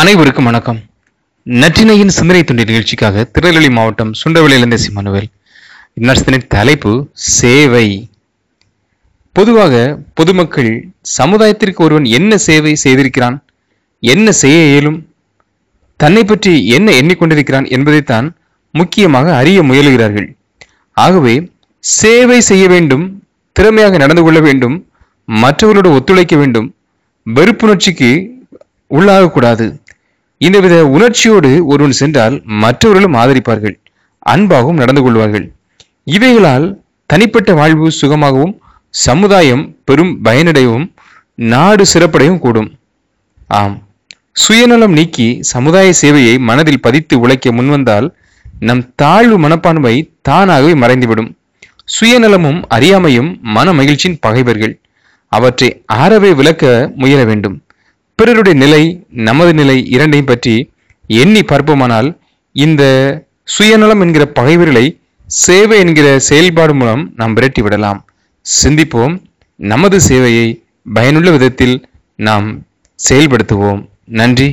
அனைவருக்கும் வணக்கம். நற்றினையின் சிந்தனை துண்டி நிகழ்ச்சிக்காக திருநெல்வேலி மாவட்டம் சுண்டவெளியிலிருந்து சிம்மனுவேல் இந்நர்சனின் தலைப்பு சேவை. பொதுவாக பொதுமக்கள் சமுதாயத்திற்கு ஒருவன் என்ன சேவை செய்திருக்கிறான் என்ன செய்ய இயலும் தன்னை பற்றி என்ன எண்ணிக்கொண்டிருக்கிறான் என்பதைத்தான் முக்கியமாக அறிய முயலுகிறார்கள். ஆகவே சேவை செய்ய வேண்டும் திறமையாக நடந்து கொள்ள வேண்டும் மற்றவர்களோடு ஒத்துழைக்க வேண்டும் வெறுப்புணர்ச்சிக்கு உள்ளாகக்கூடாது. இந்தவித உணர்ச்சியோடு ஒருவன் சென்றால் மற்றவர்களும் ஆதரிப்பார்கள் அன்பாகவும் நடந்து கொள்வார்கள். இவைகளால் தனிப்பட்ட வாழ்வு சுகமாகவும் சமுதாயம் பெரும் பயனடையவும் நாடு சிறப்படையும் கூடும். ஆம் சுயநலம் நீக்கி சமுதாய சேவையை மனதில் பதித்து உழைக்க முன்வந்தால் நம் தாழ்வு மனப்பான்மை தானாகவே மறைந்துவிடும். சுயநலமும் அறியாமையும் மன மகிழ்ச்சியின் பகைவர்கள். அவற்றை ஆறவே விளக்க முயல வேண்டும். பிறருடைய நிலை நமது நிலை இரண்டையும் பற்றி எண்ணி பார்ப்போமானால் இந்த சுயநலம் என்கிற பகைவர்களை சேவை என்கிற செயல்பாடு மூலம் நாம் விரட்டி விடலாம். சிந்திப்போம். நமது சேவையை பயனுள்ள விதத்தில் நாம் செயல்படுத்துவோம். நன்றி.